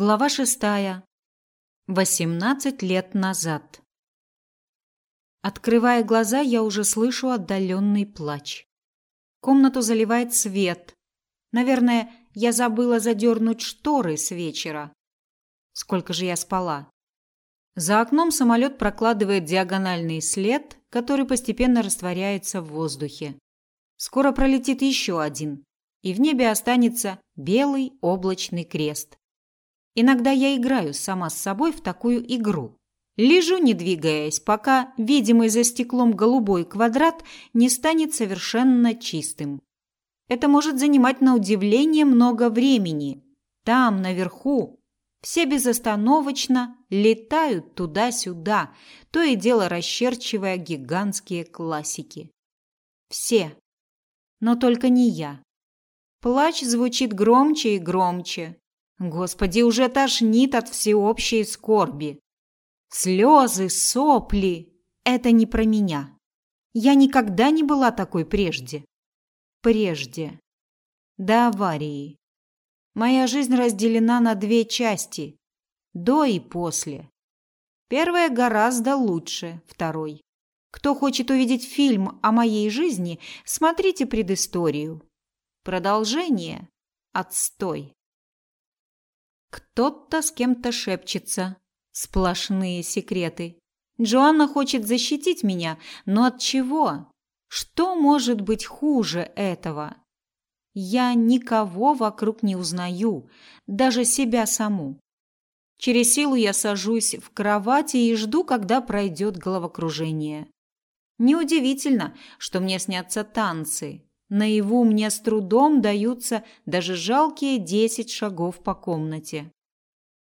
Глава шестая. Восемнадцать лет назад. Открывая глаза, я уже слышу отдаленный плач. Комнату заливает свет. Наверное, я забыла задернуть шторы с вечера. Сколько же я спала? За окном самолет прокладывает диагональный след, который постепенно растворяется в воздухе. Скоро пролетит еще один, и в небе останется белый облачный крест. Иногда я играю сама с собой в такую игру. Лежу, не двигаясь, пока видимый за стеклом голубой квадрат не станет совершенно чистым. Это может занимать на удивление много времени. Там, наверху, все безостановочно летают туда-сюда, то и дело расчерчивая гигантские классики. Все. Но только не я. Плач звучит громче и громче. Господи, уже тошнит от всеобщей скорби. Слезы, сопли – это не про меня. Я никогда не была такой прежде. Прежде. До аварии. Моя жизнь разделена на две части – до и после. Первая гораздо лучше второй. Кто хочет увидеть фильм о моей жизни, смотрите предысторию. Продолжение – отстой. Кто-то с кем-то шепчется. Сплошные секреты. Джоанна хочет защитить меня, но от чего? Что может быть хуже этого? Я никого вокруг не узнаю, даже себя саму. Через силу я сажусь в кровати и жду, когда пройдет головокружение. Неудивительно, что мне снятся танцы. Наяву мне с трудом даются даже жалкие десять шагов по комнате.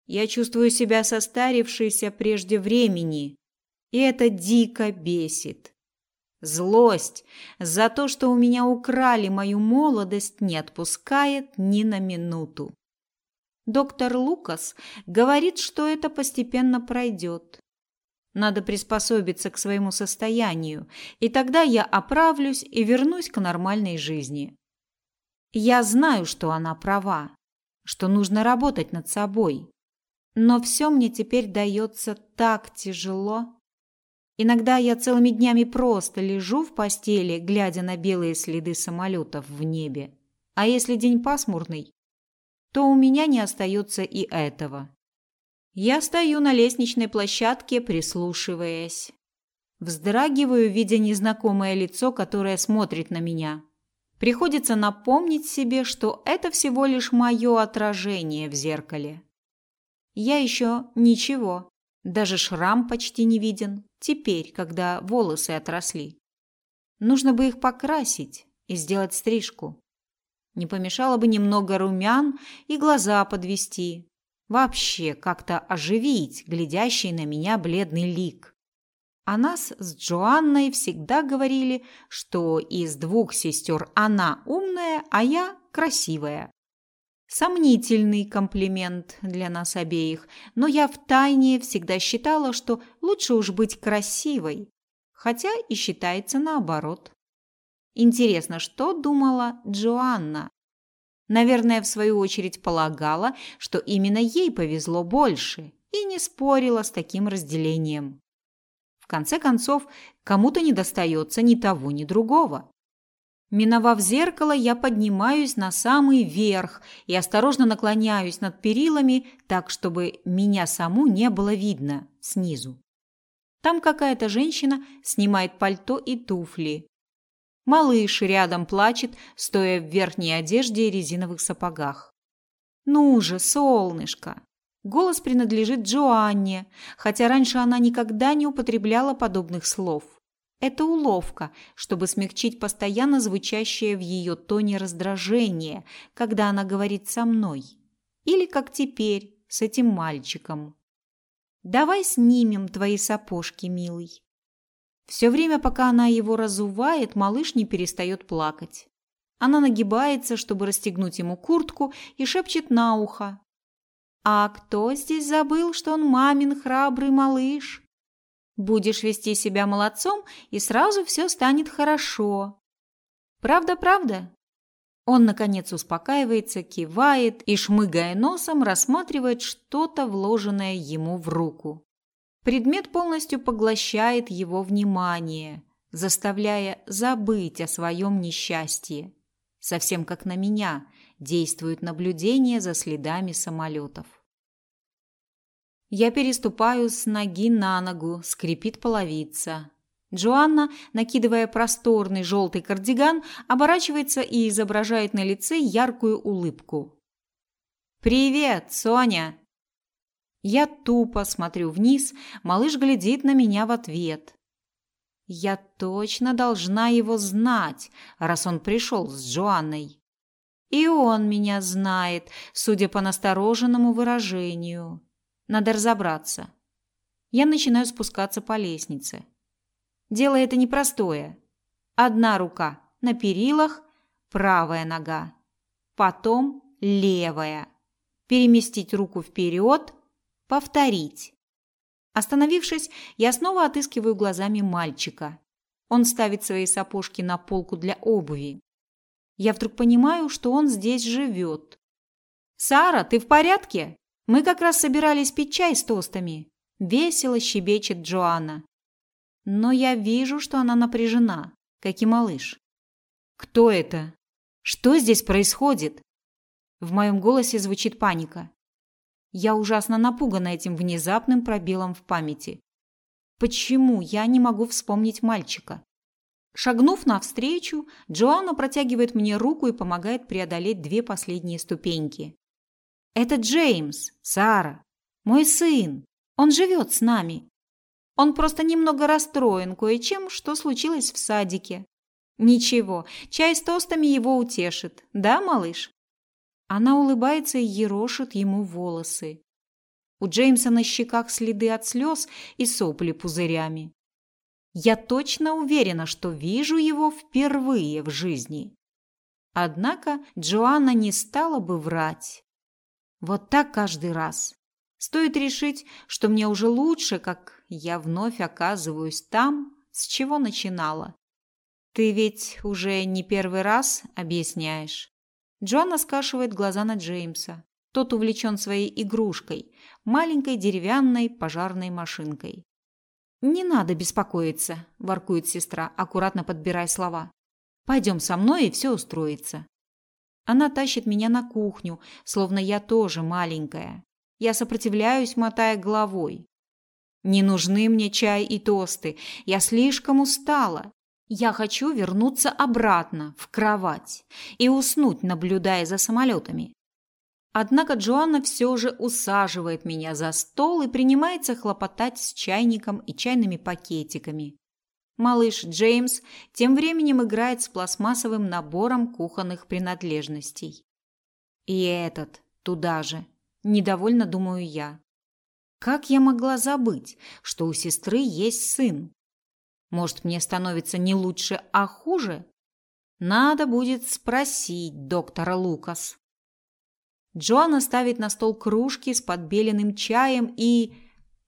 Я чувствую себя состарившейся прежде времени, и это дико бесит. Злость за то, что у меня украли мою молодость, не отпускает ни на минуту. Доктор Лукас говорит, что это постепенно пройдет. Надо приспособиться к своему состоянию, и тогда я оправлюсь и вернусь к нормальной жизни. Я знаю, что она права, что нужно работать над собой. Но все мне теперь дается так тяжело. Иногда я целыми днями просто лежу в постели, глядя на белые следы самолетов в небе. А если день пасмурный, то у меня не остается и этого. Я стою на лестничной площадке, прислушиваясь. Вздрагиваю, видя незнакомое лицо, которое смотрит на меня. Приходится напомнить себе, что это всего лишь мое отражение в зеркале. Я еще ничего, даже шрам почти не виден, теперь, когда волосы отросли. Нужно бы их покрасить и сделать стрижку. Не помешало бы немного румян и глаза подвести, Вообще как-то оживить глядящий на меня бледный лик. О нас с Джоанной всегда говорили, что из двух сестер она умная, а я красивая. Сомнительный комплимент для нас обеих, но я втайне всегда считала, что лучше уж быть красивой, хотя и считается наоборот. Интересно, что думала Джоанна? Наверное, в свою очередь полагала, что именно ей повезло больше, и не спорила с таким разделением. В конце концов, кому-то не достается ни того, ни другого. Миновав зеркало, я поднимаюсь на самый верх и осторожно наклоняюсь над перилами, так чтобы меня саму не было видно снизу. Там какая-то женщина снимает пальто и туфли, Малыш рядом плачет, стоя в верхней одежде и резиновых сапогах. «Ну же, солнышко!» Голос принадлежит Джоанне, хотя раньше она никогда не употребляла подобных слов. Это уловка, чтобы смягчить постоянно звучащее в ее тоне раздражение, когда она говорит со мной. Или как теперь, с этим мальчиком. «Давай снимем твои сапожки, милый». Все время, пока она его разувает, малыш не перестает плакать. Она нагибается, чтобы расстегнуть ему куртку, и шепчет на ухо. «А кто здесь забыл, что он мамин храбрый малыш? Будешь вести себя молодцом, и сразу все станет хорошо. Правда, правда?» Он, наконец, успокаивается, кивает и, шмыгая носом, рассматривает что-то, вложенное ему в руку. Предмет полностью поглощает его внимание, заставляя забыть о своем несчастье. Совсем как на меня действует наблюдение за следами самолетов. Я переступаю с ноги на ногу, скрипит половица. Джоанна, накидывая просторный желтый кардиган, оборачивается и изображает на лице яркую улыбку. «Привет, Соня!» Я тупо смотрю вниз, малыш глядит на меня в ответ. Я точно должна его знать, раз он пришел с Джоанной. И он меня знает, судя по настороженному выражению. Надо разобраться. Я начинаю спускаться по лестнице. Дело это непростое. Одна рука на перилах, правая нога. Потом левая. Переместить руку вперед, повторить. Остановившись, я снова отыскиваю глазами мальчика. Он ставит свои сапожки на полку для обуви. Я вдруг понимаю, что он здесь живет. «Сара, ты в порядке? Мы как раз собирались пить чай с тостами». Весело щебечет Джоанна но я вижу, что она напряжена, как и малыш. Кто это? Что здесь происходит? В моем голосе звучит паника. Я ужасно напугана этим внезапным пробелом в памяти. Почему я не могу вспомнить мальчика? Шагнув навстречу, Джоанна протягивает мне руку и помогает преодолеть две последние ступеньки. Это Джеймс, Сара, мой сын. Он живет с нами. Он просто немного расстроен кое-чем, что случилось в садике. Ничего, чай с тостами его утешит. Да, малыш? Она улыбается и ерошит ему волосы. У Джеймса на щеках следы от слез и сопли пузырями. Я точно уверена, что вижу его впервые в жизни. Однако Джоанна не стала бы врать. Вот так каждый раз. Стоит решить, что мне уже лучше, как я вновь оказываюсь там, с чего начинала. Ты ведь уже не первый раз объясняешь. Джоанна скашивает глаза на Джеймса. Тот увлечен своей игрушкой, маленькой деревянной пожарной машинкой. «Не надо беспокоиться», – воркует сестра, аккуратно подбирая слова. «Пойдем со мной, и все устроится». Она тащит меня на кухню, словно я тоже маленькая. Я сопротивляюсь, мотая головой. Не нужны мне чай и тосты. Я слишком устала. Я хочу вернуться обратно в кровать и уснуть, наблюдая за самолетами. Однако Джоанна все же усаживает меня за стол и принимается хлопотать с чайником и чайными пакетиками. Малыш Джеймс тем временем играет с пластмассовым набором кухонных принадлежностей. И этот туда же. Недовольно думаю я. Как я могла забыть, что у сестры есть сын? Может, мне становится не лучше, а хуже? Надо будет спросить доктора Лукас. Джоанна ставит на стол кружки с подбеленным чаем и...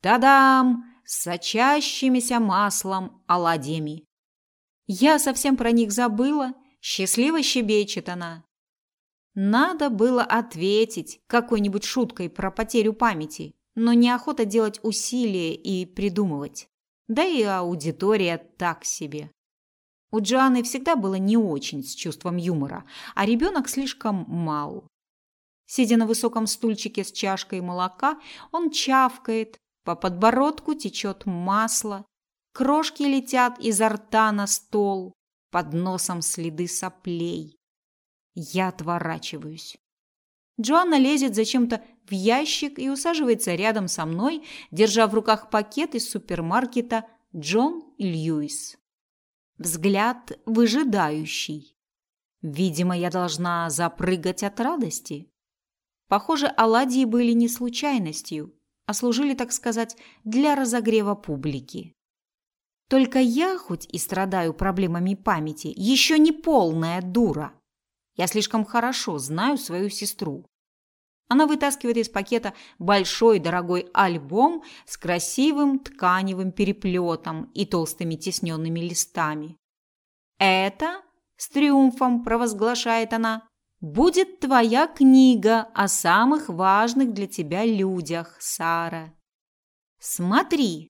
Та-дам! Сочащимися маслом оладьями. Я совсем про них забыла. Счастливо щебечет она. Надо было ответить какой-нибудь шуткой про потерю памяти но неохота делать усилия и придумывать. Да и аудитория так себе. У Джоанны всегда было не очень с чувством юмора, а ребенок слишком мал. Сидя на высоком стульчике с чашкой молока, он чавкает, по подбородку течет масло, крошки летят изо рта на стол, под носом следы соплей. Я отворачиваюсь. Джоанна лезет зачем-то в ящик и усаживается рядом со мной, держа в руках пакет из супермаркета Джон Льюис. Взгляд выжидающий. Видимо, я должна запрыгать от радости. Похоже, оладьи были не случайностью, а служили, так сказать, для разогрева публики. Только я, хоть и страдаю проблемами памяти, еще не полная дура. Я слишком хорошо знаю свою сестру. Она вытаскивает из пакета большой дорогой альбом с красивым тканевым переплетом и толстыми тисненными листами. «Это, – с триумфом провозглашает она, будет твоя книга о самых важных для тебя людях, Сара. Смотри.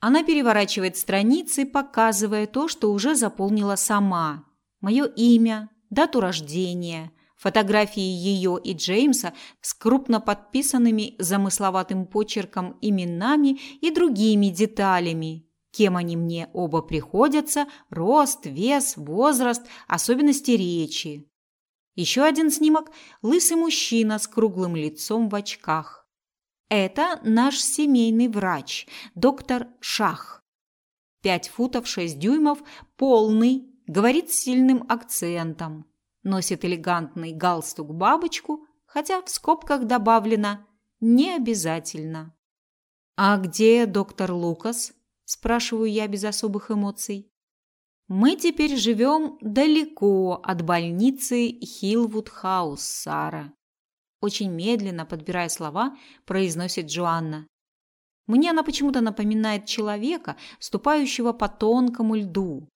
Она переворачивает страницы, показывая то, что уже заполнила сама. Мое имя, дату рождения, фотографии ее и Джеймса с крупно подписанными замысловатым почерком именами и другими деталями, кем они мне оба приходятся, рост, вес, возраст, особенности речи. Еще один снимок – лысый мужчина с круглым лицом в очках. Это наш семейный врач, доктор Шах. Пять футов шесть дюймов, полный, говорит с сильным акцентом. Носит элегантный галстук-бабочку, хотя в скобках добавлено «не обязательно». «А где доктор Лукас?» – спрашиваю я без особых эмоций. «Мы теперь живем далеко от больницы Хилвуд-хаус, Сара», очень медленно, подбирая слова, произносит Джоанна. Мне она почему-то напоминает человека, ступающего по тонкому льду.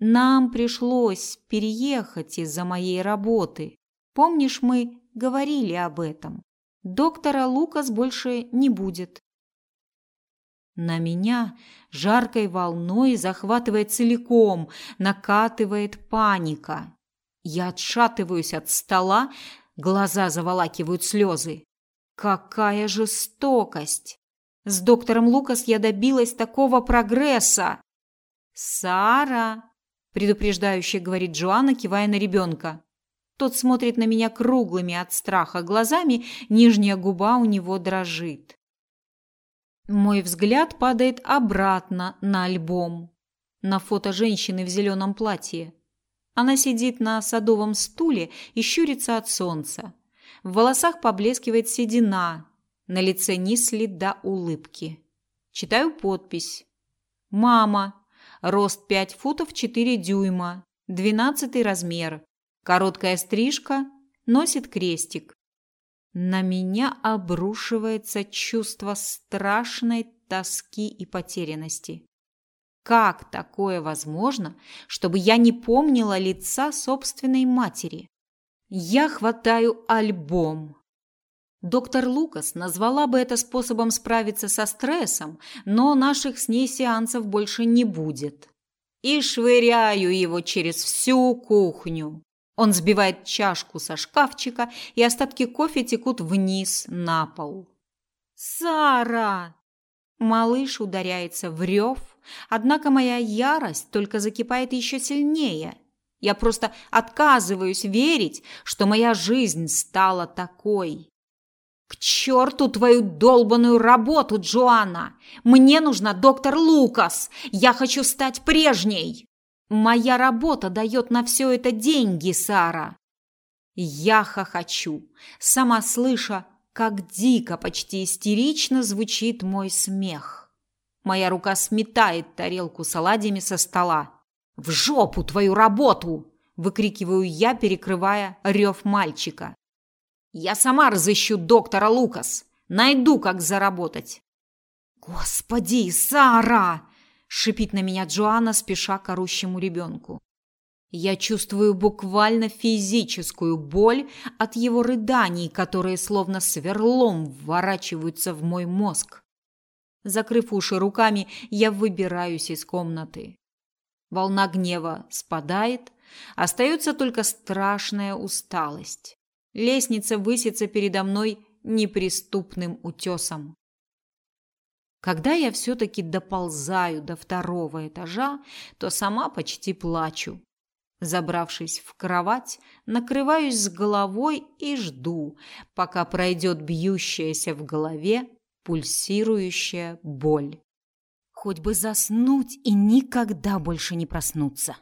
Нам пришлось переехать из-за моей работы. Помнишь, мы говорили об этом. Доктора Лукас больше не будет. На меня жаркой волной захватывает целиком, накатывает паника. Я отшатываюсь от стола, Глаза заволакивают слезы. Какая жестокость! С доктором Лукас я добилась такого прогресса. Сара, предупреждающе говорит Джоанна, кивая на ребенка. Тот смотрит на меня круглыми от страха глазами, нижняя губа у него дрожит. Мой взгляд падает обратно на альбом, на фото женщины в зеленом платье. Она сидит на садовом стуле и щурится от солнца. В волосах поблескивает седина, на лице ни следа улыбки. Читаю подпись. Мама. Рост 5 футов 4 дюйма. 12 размер. Короткая стрижка. Носит крестик. На меня обрушивается чувство страшной тоски и потерянности. Как такое возможно, чтобы я не помнила лица собственной матери? Я хватаю альбом. Доктор Лукас назвала бы это способом справиться со стрессом, но наших с ней сеансов больше не будет. И швыряю его через всю кухню. Он сбивает чашку со шкафчика, и остатки кофе текут вниз на пол. «Сара!» Малыш ударяется в рев, однако моя ярость только закипает еще сильнее. Я просто отказываюсь верить, что моя жизнь стала такой. К черту твою долбаную работу, Джоанна! Мне нужна доктор Лукас! Я хочу стать прежней! Моя работа дает на все это деньги, Сара. Я хохочу, сама слыша, как дико, почти истерично звучит мой смех. Моя рука сметает тарелку с оладьями со стола. «В жопу твою работу!» – выкрикиваю я, перекрывая рев мальчика. «Я сама разыщу доктора Лукас. Найду, как заработать». «Господи, Сара!» – шипит на меня Джоанна, спеша к орущему ребенку. Я чувствую буквально физическую боль от его рыданий, которые словно сверлом вворачиваются в мой мозг. Закрыв уши руками, я выбираюсь из комнаты. Волна гнева спадает, остается только страшная усталость. Лестница высится передо мной неприступным утесом. Когда я все-таки доползаю до второго этажа, то сама почти плачу. Забравшись в кровать, накрываюсь с головой и жду, пока пройдет бьющаяся в голове пульсирующая боль. Хоть бы заснуть и никогда больше не проснуться.